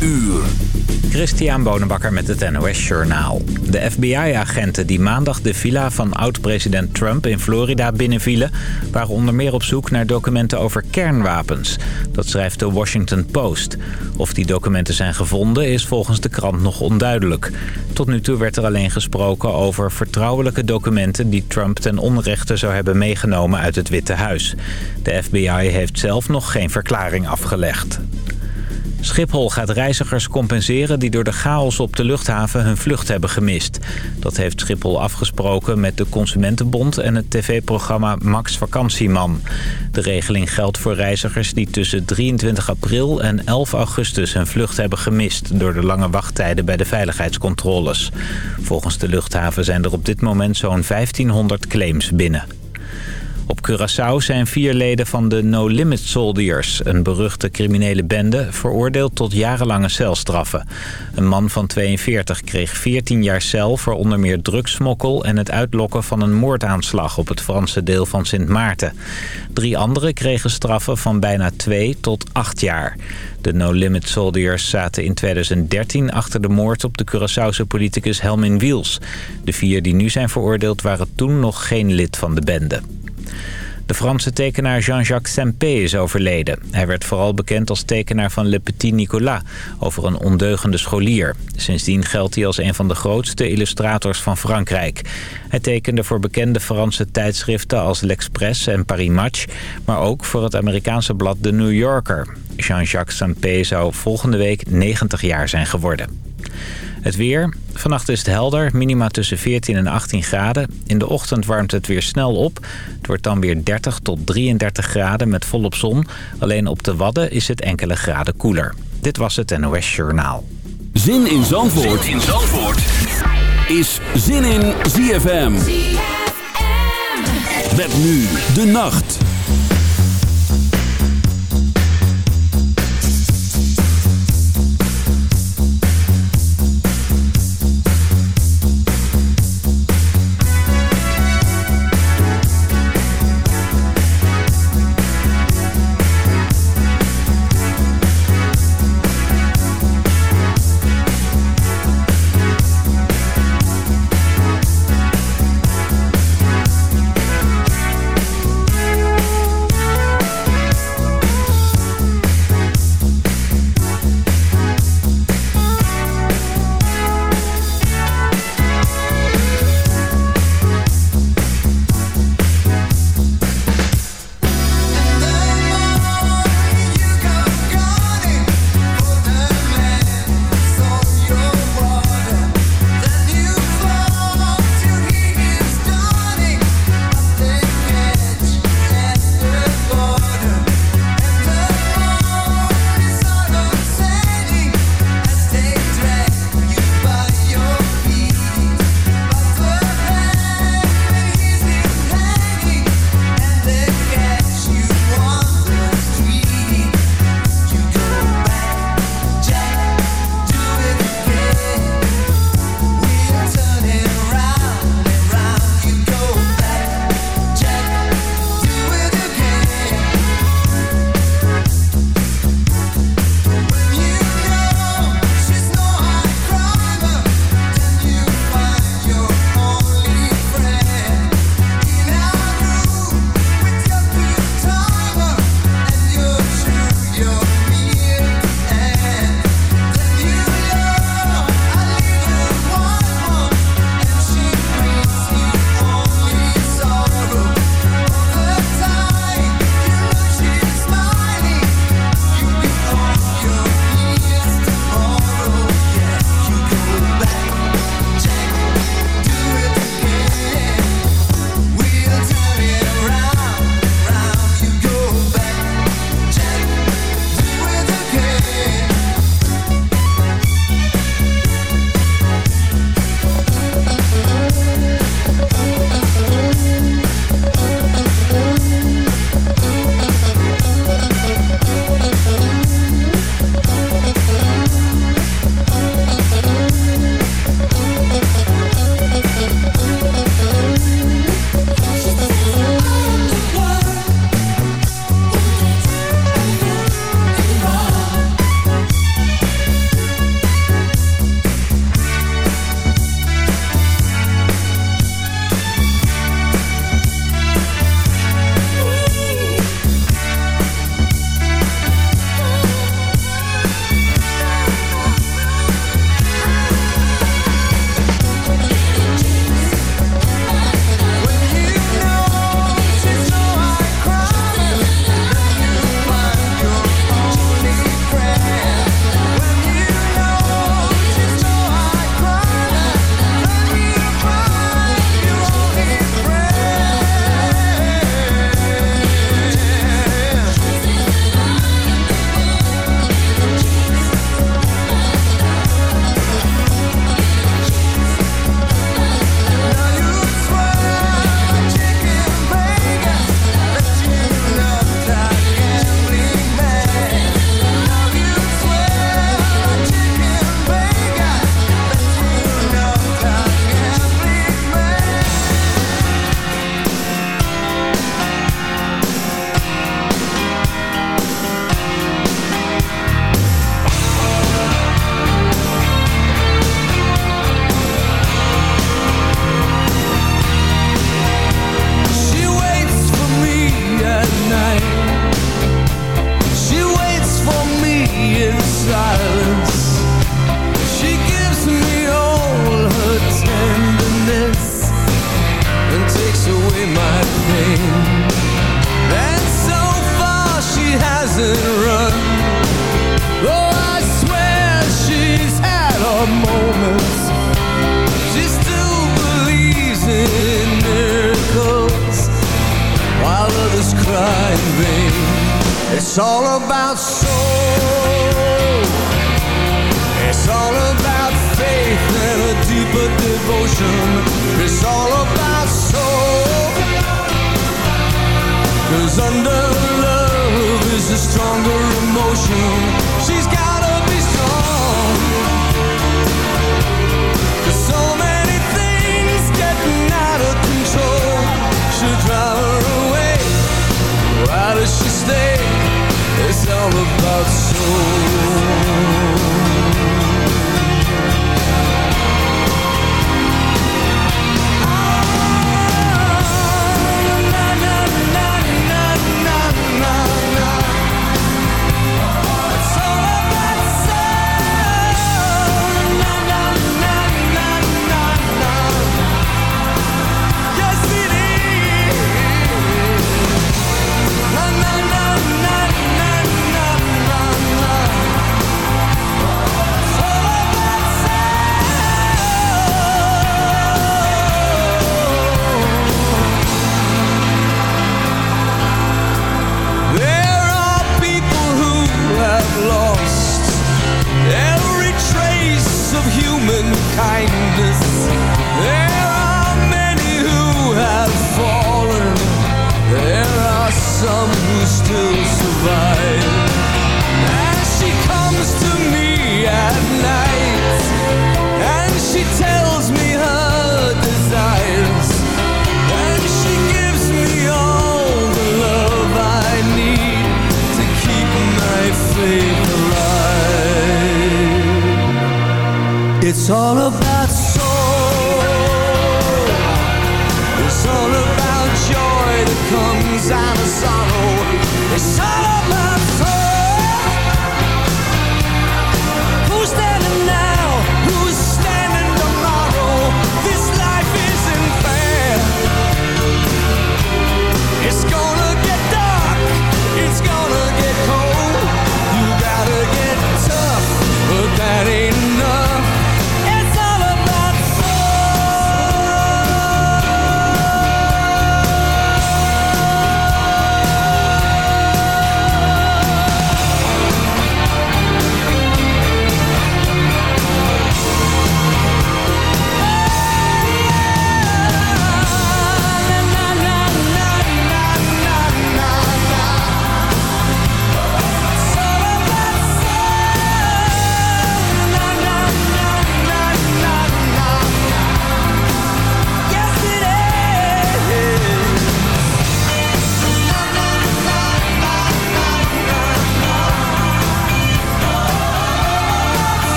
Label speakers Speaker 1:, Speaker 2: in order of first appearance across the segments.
Speaker 1: uur.
Speaker 2: Christian Bonenbakker met het NOS Journaal. De FBI-agenten die maandag de villa van oud-president Trump in Florida binnenvielen... waren onder meer op zoek naar documenten over kernwapens. Dat schrijft de Washington Post. Of die documenten zijn gevonden is volgens de krant nog onduidelijk. Tot nu toe werd er alleen gesproken over vertrouwelijke documenten... die Trump ten onrechte zou hebben meegenomen uit het Witte Huis. De FBI heeft zelf nog geen verklaring afgelegd. Schiphol gaat reizigers compenseren die door de chaos op de luchthaven hun vlucht hebben gemist. Dat heeft Schiphol afgesproken met de Consumentenbond en het tv-programma Max Vakantieman. De regeling geldt voor reizigers die tussen 23 april en 11 augustus hun vlucht hebben gemist... door de lange wachttijden bij de veiligheidscontroles. Volgens de luchthaven zijn er op dit moment zo'n 1500 claims binnen. Op Curaçao zijn vier leden van de No Limit Soldiers, een beruchte criminele bende, veroordeeld tot jarenlange celstraffen. Een man van 42 kreeg 14 jaar cel voor onder meer drugsmokkel en het uitlokken van een moordaanslag op het Franse deel van Sint Maarten. Drie anderen kregen straffen van bijna 2 tot 8 jaar. De No Limit Soldiers zaten in 2013 achter de moord op de Curaçaose politicus Helmin Wiels. De vier die nu zijn veroordeeld waren toen nog geen lid van de bende. De Franse tekenaar Jean-Jacques Sempé is overleden. Hij werd vooral bekend als tekenaar van Le Petit Nicolas... over een ondeugende scholier. Sindsdien geldt hij als een van de grootste illustrators van Frankrijk. Hij tekende voor bekende Franse tijdschriften als L'Express en Paris Match... maar ook voor het Amerikaanse blad The New Yorker. Jean-Jacques Sempé zou volgende week 90 jaar zijn geworden. Het weer. Vannacht is het helder. Minima tussen 14 en 18 graden. In de ochtend warmt het weer snel op. Het wordt dan weer 30 tot 33 graden met volop zon. Alleen op de Wadden is het enkele graden koeler. Dit was het NOS Journaal.
Speaker 1: Zin in Zandvoort, zin in Zandvoort. is Zin in ZFM. ZFM. Met nu de nacht.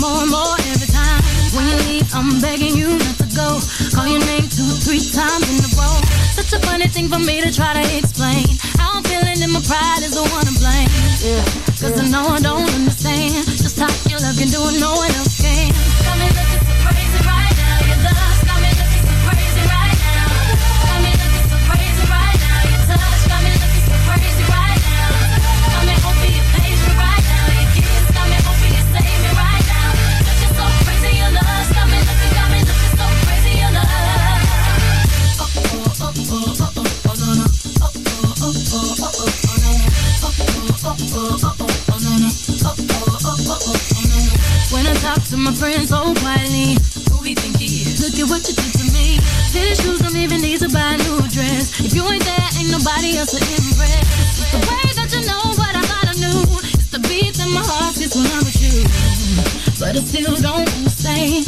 Speaker 3: More and more every time. When you leave, I'm begging you not to go. Call your name two, three times in a row. Such a funny thing for me to try to explain. How I'm feeling and my pride is the one to blame. Yeah. Cause I know I don't don't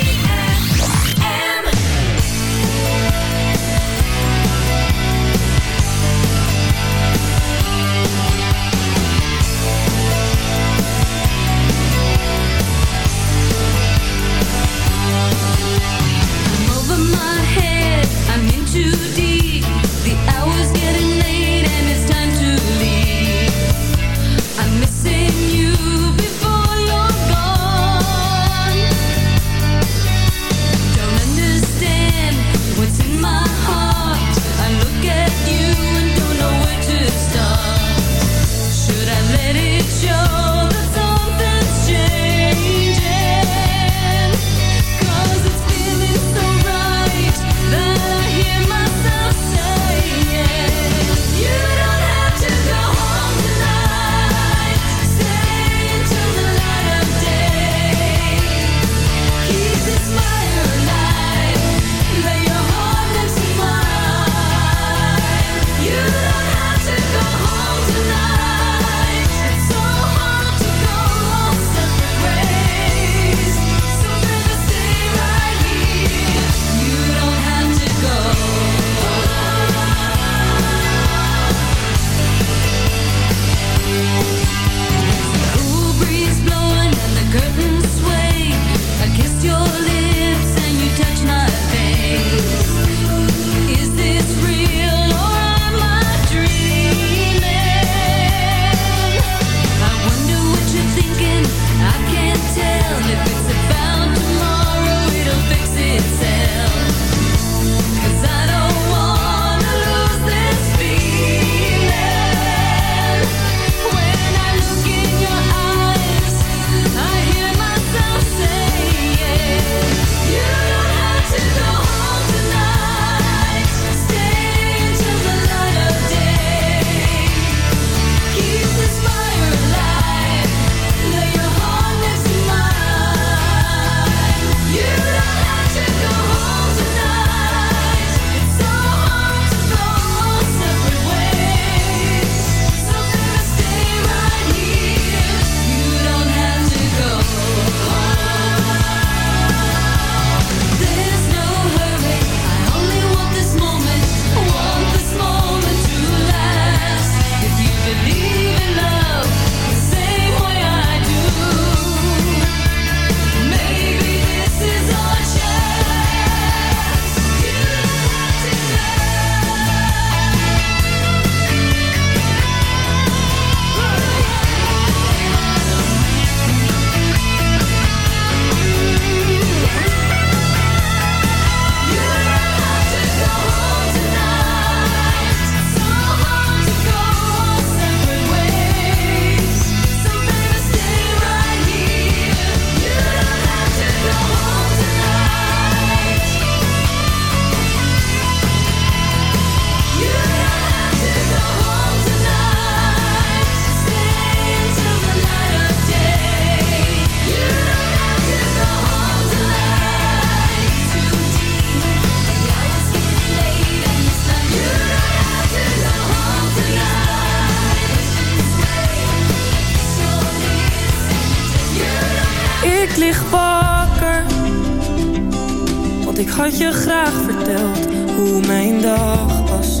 Speaker 4: Ik had je graag verteld hoe mijn dag was.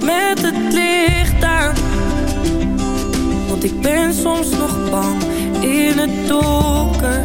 Speaker 4: Met het licht aan, want ik ben soms nog bang in het donker.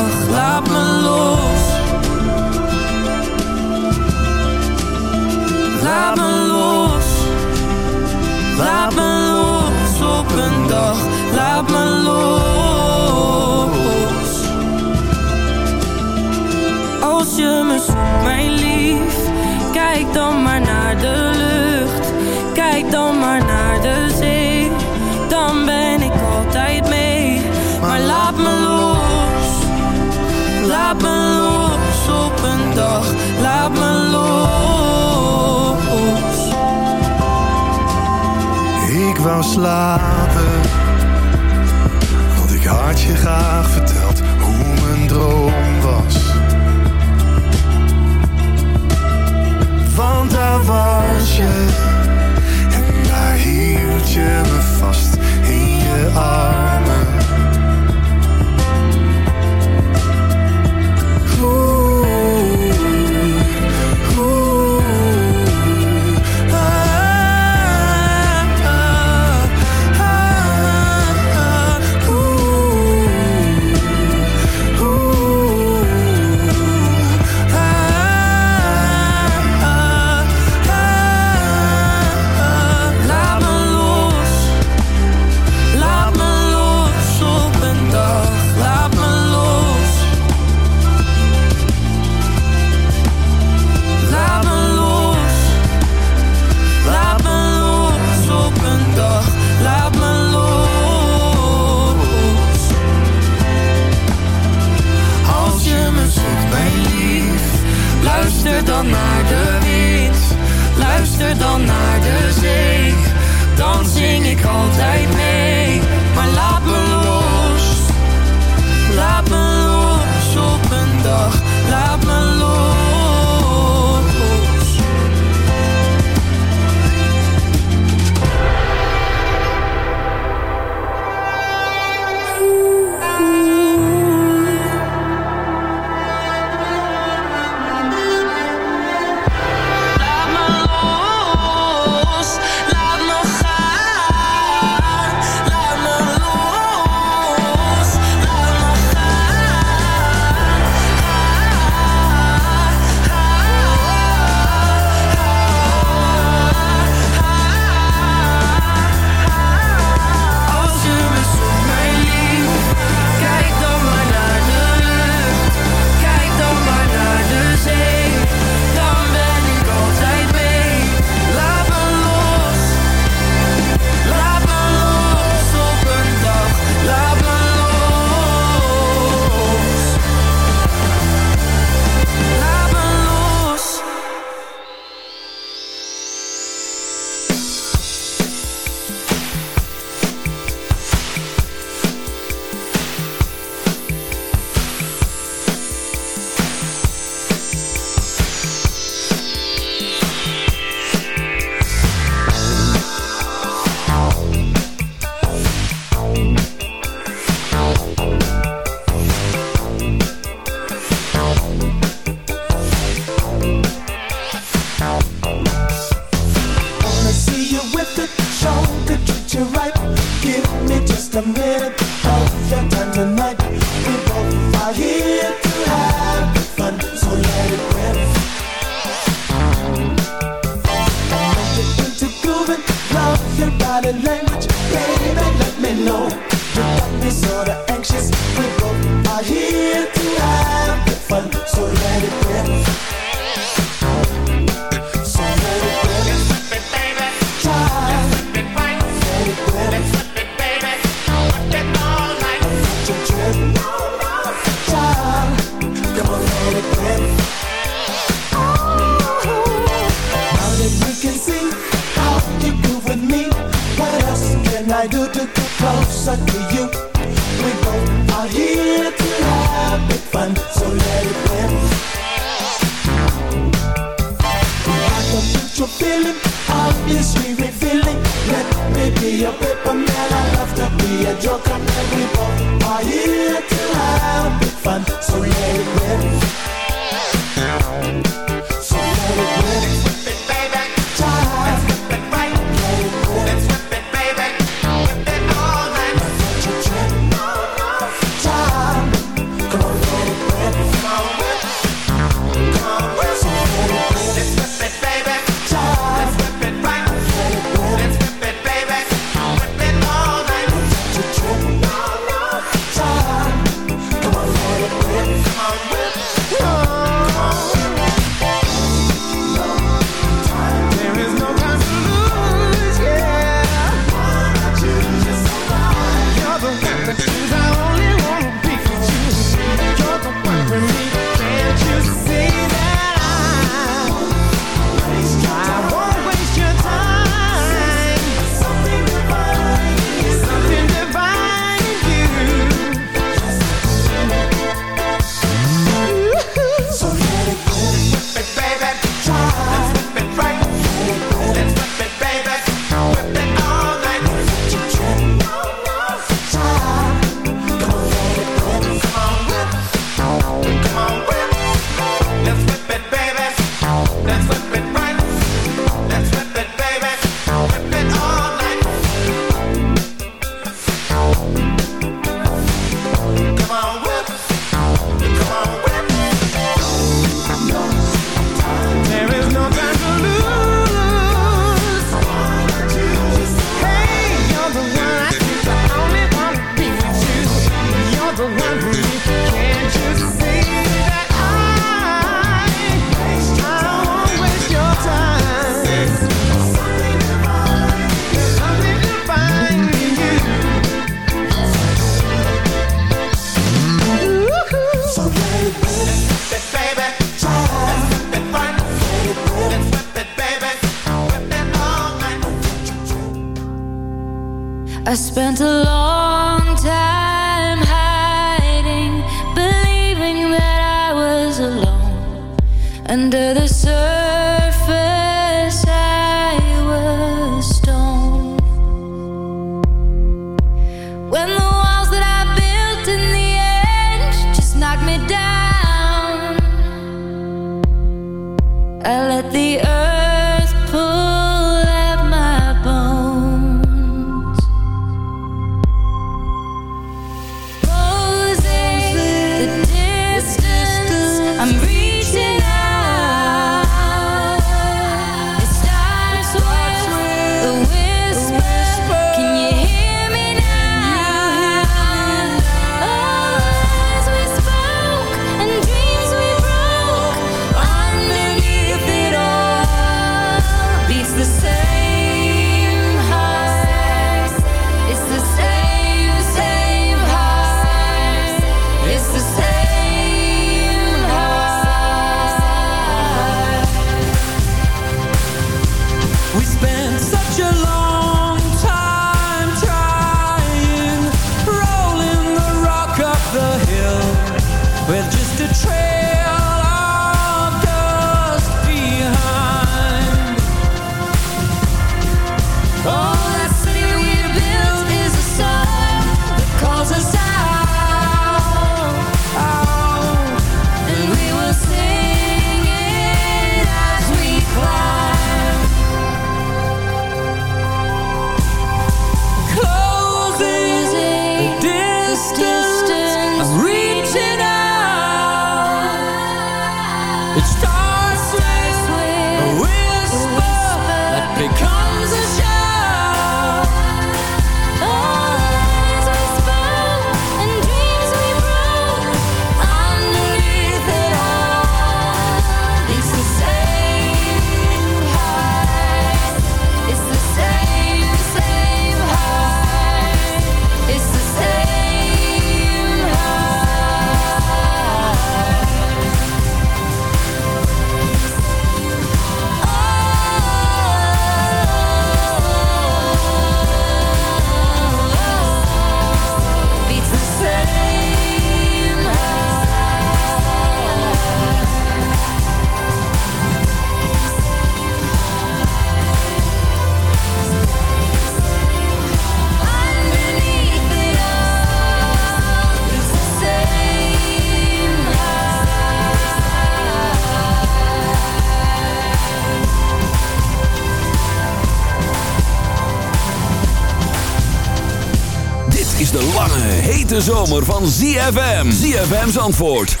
Speaker 1: Hete zomer van ZFM. ZFM's antwoord 106.9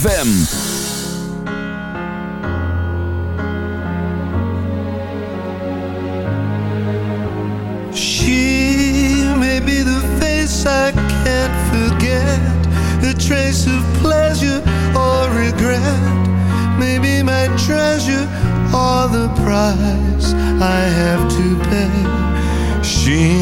Speaker 1: FM.
Speaker 5: She may be the face I can't forget. A trace of pleasure or regret. Maybe my treasure or the price I have to pay. She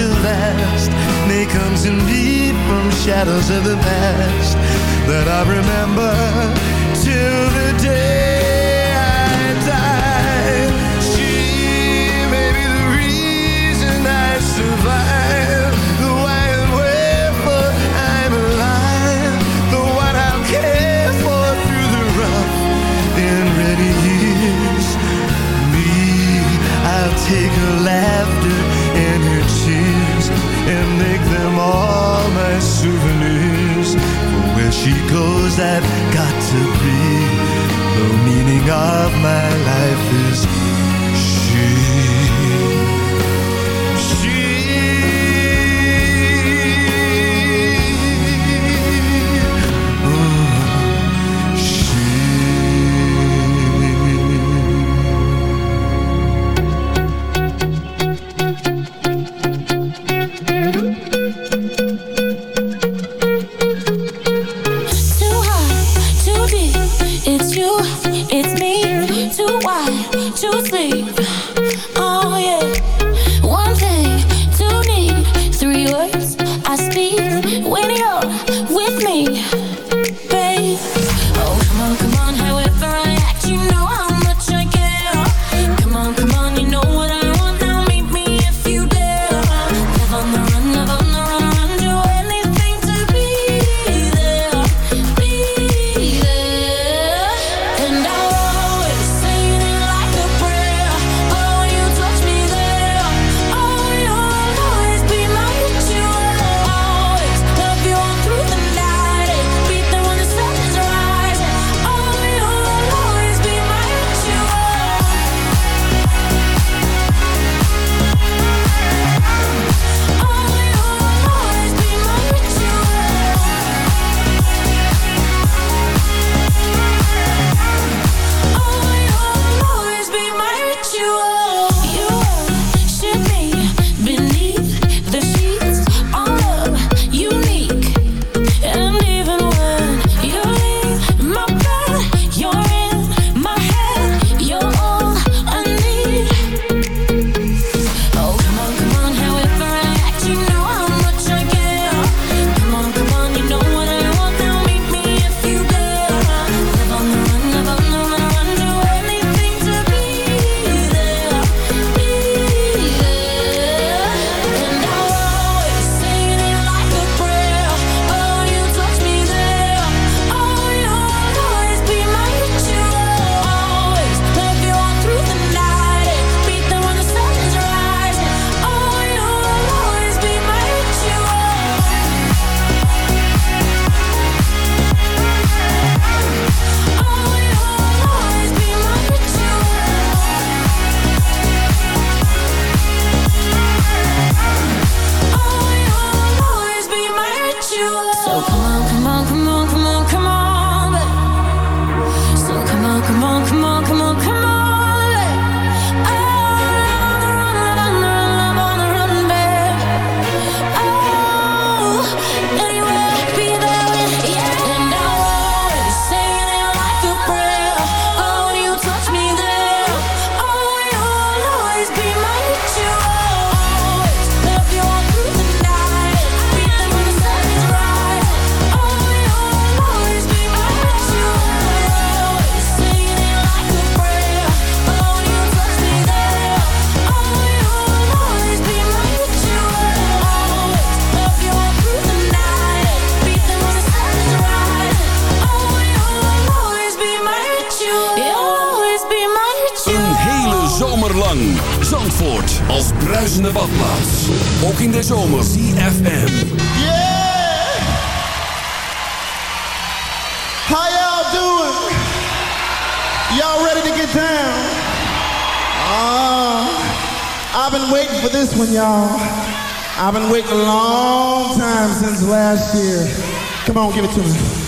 Speaker 4: It's me, remember wide, the sleep.
Speaker 1: Zandvoort als bruisende badplaats. Ook in de zomer. ZFM.
Speaker 6: Yeah! How y'all doing? Y'all ready to get down? Uh, I've been waiting for this one, y'all. I've been waiting a long time since last year. Come on, give it to me.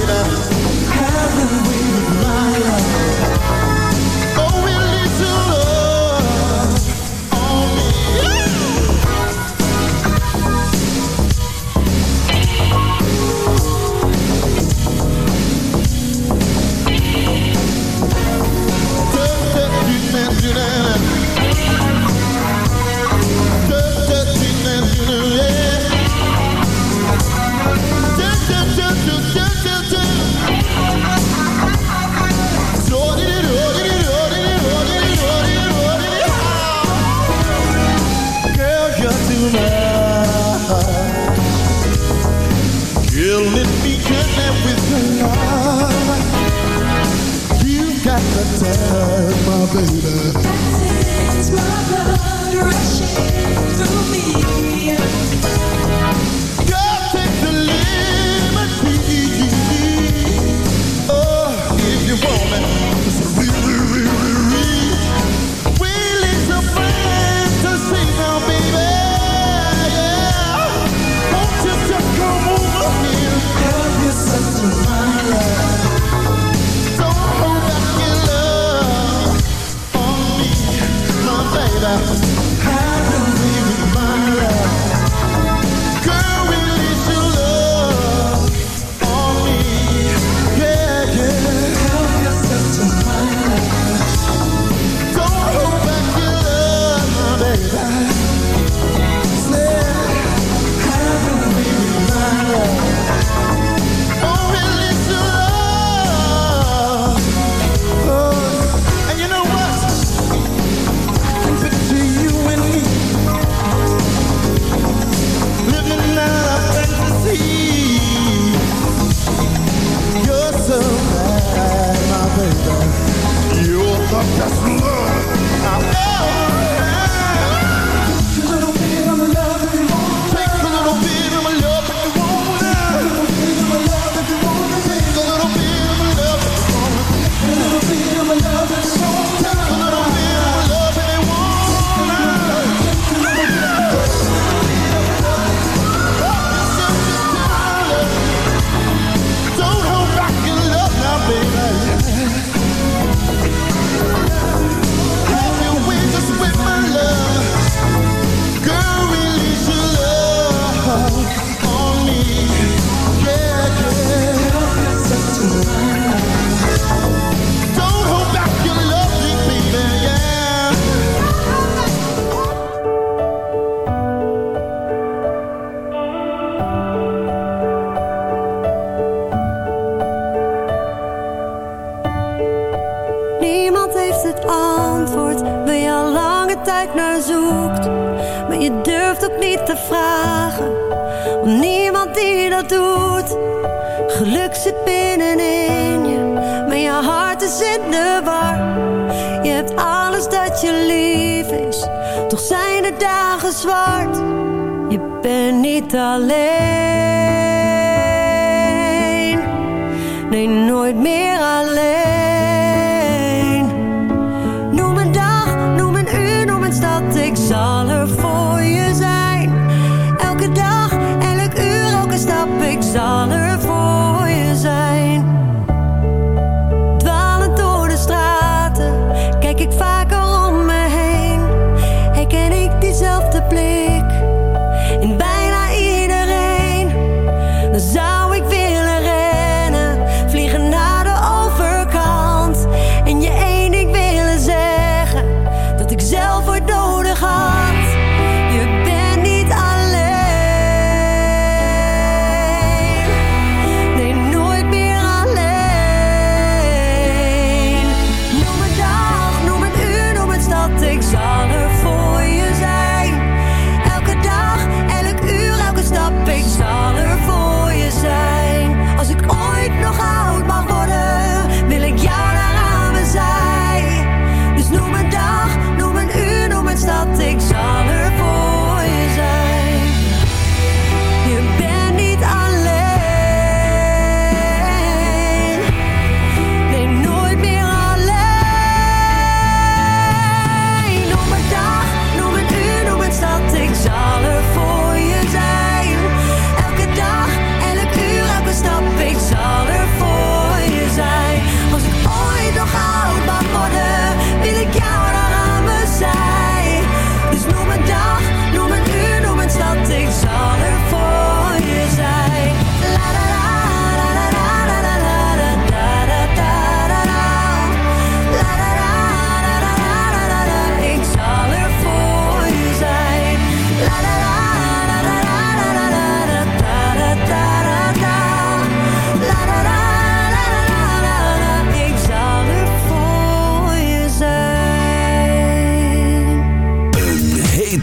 Speaker 7: Je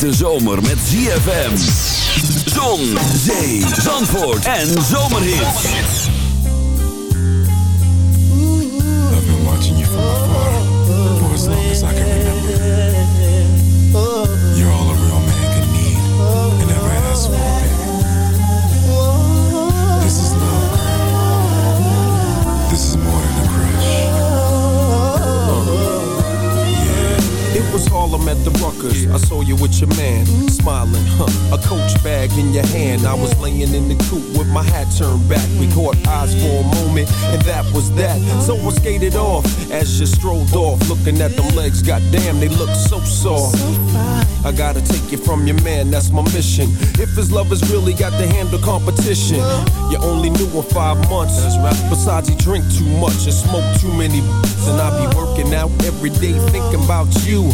Speaker 1: hete zomer met ZFM. Zon, zee, zandvoort en zomerhits.
Speaker 8: I've been watching you from afar for as long as I can remember.
Speaker 9: Was Harlem at the Ruckers. I saw you with your man, smiling, huh? A coach bag in your hand. I was laying in the coop with my hat turned back. We caught eyes for a moment, and that was that. So I skated off as you strolled off, looking at them legs. Goddamn, they look so soft. I gotta take you from your man, that's my mission. If his love has really got to handle competition, you only knew him five months. Besides, he drink too much and smoke too many. And I be working out every day thinking about you.